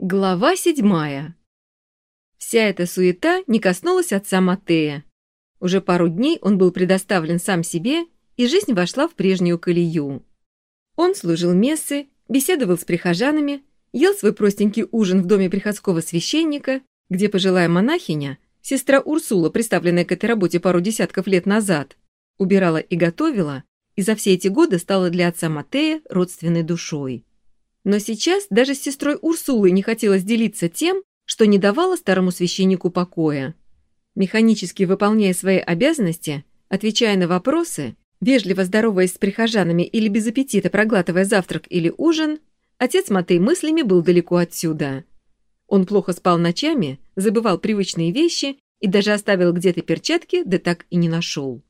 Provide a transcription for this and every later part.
Глава седьмая. Вся эта суета не коснулась отца Матея. Уже пару дней он был предоставлен сам себе, и жизнь вошла в прежнюю колею. Он служил мессы, беседовал с прихожанами, ел свой простенький ужин в доме приходского священника, где пожилая монахиня, сестра Урсула, представленная к этой работе пару десятков лет назад, убирала и готовила, и за все эти годы стала для отца Матея родственной душой. Но сейчас даже с сестрой Урсулой не хотелось делиться тем, что не давало старому священнику покоя. Механически выполняя свои обязанности, отвечая на вопросы, вежливо здороваясь с прихожанами или без аппетита проглатывая завтрак или ужин, отец Матей мыслями был далеко отсюда. Он плохо спал ночами, забывал привычные вещи и даже оставил где-то перчатки, да так и не нашел.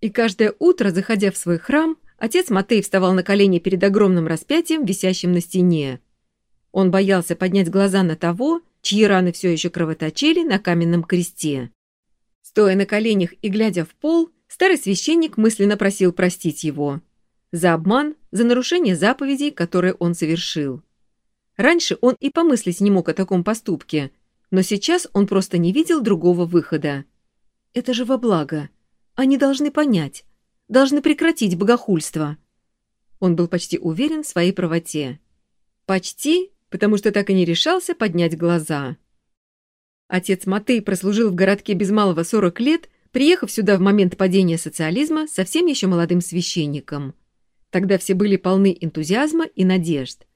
И каждое утро, заходя в свой храм, Отец Матей вставал на колени перед огромным распятием, висящим на стене. Он боялся поднять глаза на того, чьи раны все еще кровоточили на каменном кресте. Стоя на коленях и глядя в пол, старый священник мысленно просил простить его. За обман, за нарушение заповедей, которые он совершил. Раньше он и помыслить не мог о таком поступке, но сейчас он просто не видел другого выхода. Это же во благо. Они должны понять должны прекратить богохульство. Он был почти уверен в своей правоте. Почти, потому что так и не решался поднять глаза. Отец Матей прослужил в городке без малого 40 лет, приехав сюда в момент падения социализма совсем еще молодым священником. Тогда все были полны энтузиазма и надежд.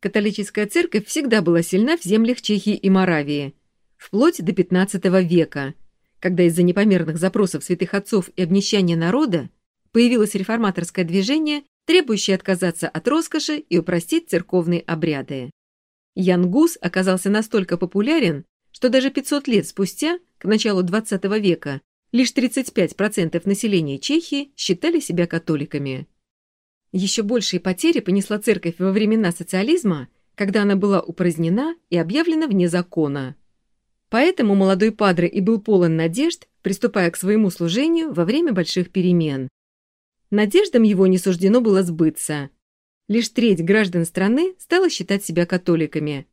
Католическая церковь всегда была сильна в землях Чехии и Моравии, вплоть до XV века, когда из-за непомерных запросов святых отцов и обнищания народа появилось реформаторское движение, требующее отказаться от роскоши и упростить церковные обряды. Ян Гус оказался настолько популярен, что даже 500 лет спустя, к началу XX века, лишь 35% населения Чехии считали себя католиками. Еще большие потери понесла церковь во времена социализма, когда она была упразднена и объявлена вне закона. Поэтому молодой падре и был полон надежд, приступая к своему служению во время больших перемен. Надеждам его не суждено было сбыться. Лишь треть граждан страны стала считать себя католиками.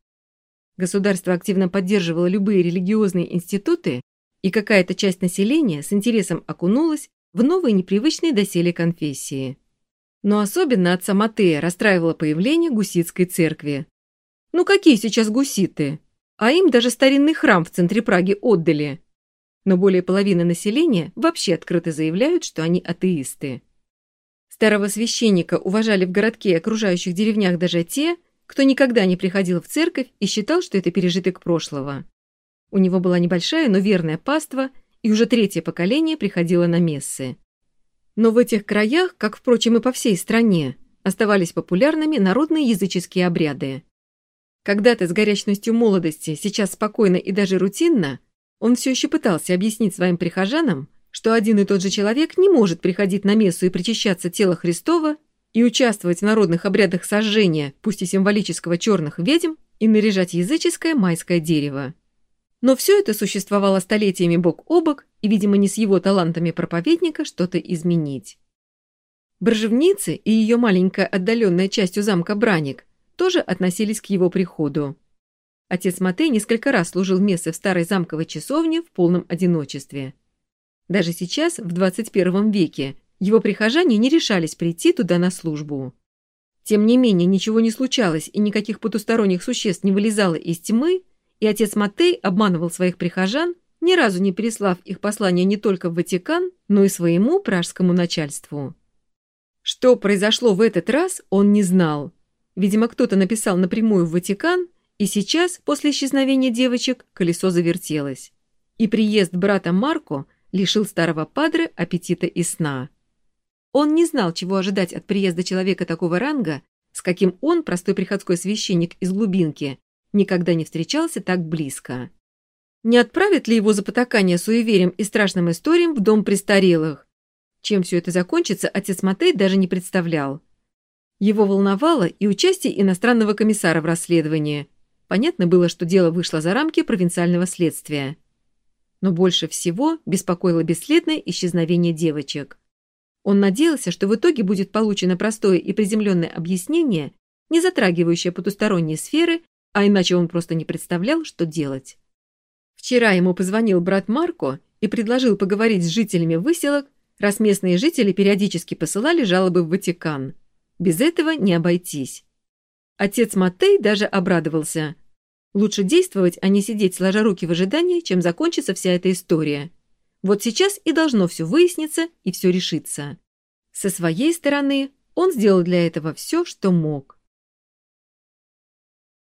Государство активно поддерживало любые религиозные институты, и какая-то часть населения с интересом окунулась в новые непривычные доселе конфессии. Но особенно отца Матея расстраивало появление гуситской церкви. Ну какие сейчас гуситы? А им даже старинный храм в центре Праги отдали. Но более половины населения вообще открыто заявляют, что они атеисты. Старого священника уважали в городке и окружающих деревнях даже те, кто никогда не приходил в церковь и считал, что это пережиток прошлого. У него была небольшая, но верная паства, и уже третье поколение приходило на мессы. Но в этих краях, как, впрочем, и по всей стране, оставались популярными народные языческие обряды. Когда-то с горячностью молодости, сейчас спокойно и даже рутинно, он все еще пытался объяснить своим прихожанам, что один и тот же человек не может приходить на мессу и причащаться тела Христова и участвовать в народных обрядах сожжения, пусть и символического черных ведьм, и наряжать языческое майское дерево. Но все это существовало столетиями бок о бок, и, видимо, не с его талантами проповедника что-то изменить. Бржевницы и ее маленькая отдаленная часть у замка Браник тоже относились к его приходу. Отец Матей несколько раз служил мессы в старой замковой часовне в полном одиночестве – даже сейчас, в 21 веке, его прихожане не решались прийти туда на службу. Тем не менее, ничего не случалось и никаких потусторонних существ не вылезало из тьмы, и отец Матей обманывал своих прихожан, ни разу не переслав их послание не только в Ватикан, но и своему пражскому начальству. Что произошло в этот раз, он не знал. Видимо, кто-то написал напрямую в Ватикан, и сейчас, после исчезновения девочек, колесо завертелось. И приезд брата Марко – лишил старого падре аппетита и сна. Он не знал, чего ожидать от приезда человека такого ранга, с каким он, простой приходской священник из глубинки, никогда не встречался так близко. Не отправят ли его за потакание суеверием и страшным историям в дом престарелых? Чем все это закончится, отец Матей даже не представлял. Его волновало и участие иностранного комиссара в расследовании. Понятно было, что дело вышло за рамки провинциального следствия. Но больше всего беспокоило бесследное исчезновение девочек. Он надеялся, что в итоге будет получено простое и приземленное объяснение, не затрагивающее потусторонние сферы, а иначе он просто не представлял, что делать. Вчера ему позвонил брат Марко и предложил поговорить с жителями выселок, раз местные жители периодически посылали жалобы в Ватикан. Без этого не обойтись. Отец Матей даже обрадовался. Лучше действовать, а не сидеть сложа руки в ожидании, чем закончится вся эта история. Вот сейчас и должно все выясниться и все решиться. Со своей стороны он сделал для этого все, что мог.